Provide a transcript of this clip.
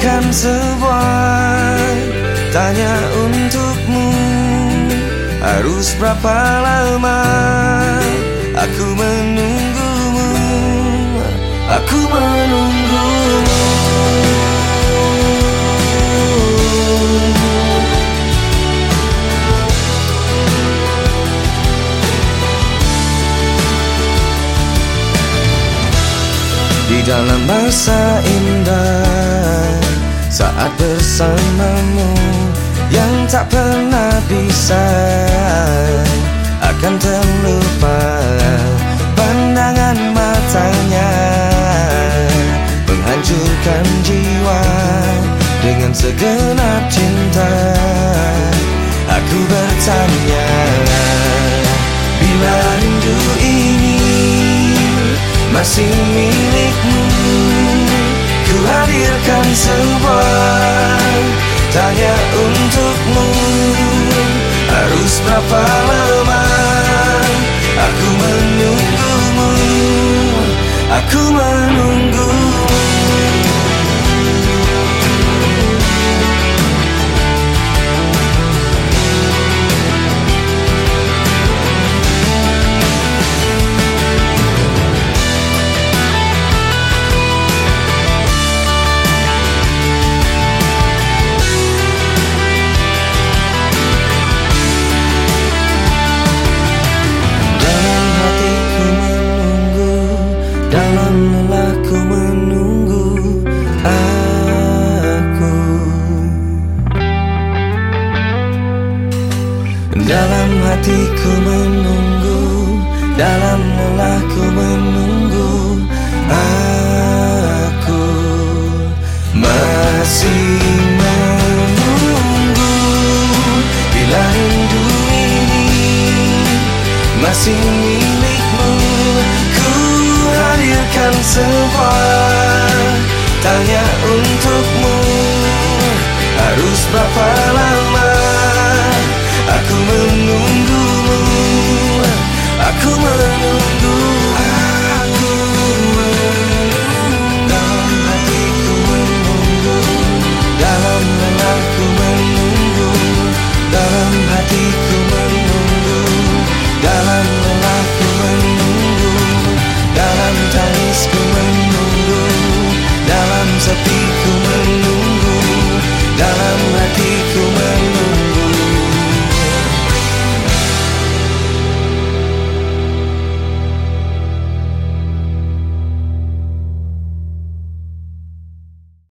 hadirkan sebuah tanya untukmu. Harus berapa lama aku menunggumu? Aku menunggumu. Di dalam masa indah Saat bersamamu Yang tak pernah bisa Akan terlupa Pandangan matanya. Menghancurkan jiwa Dengan segenap cinta. Aku bertanya Bila rindu ini masih milikmu Ku hadirkan sebuah Dalam hatiku menunggu Dalam lelahku menunggu Aku Masih menunggu. Bila rindu ini masih milikmu Ku hadirkan sebuah tanya untukmu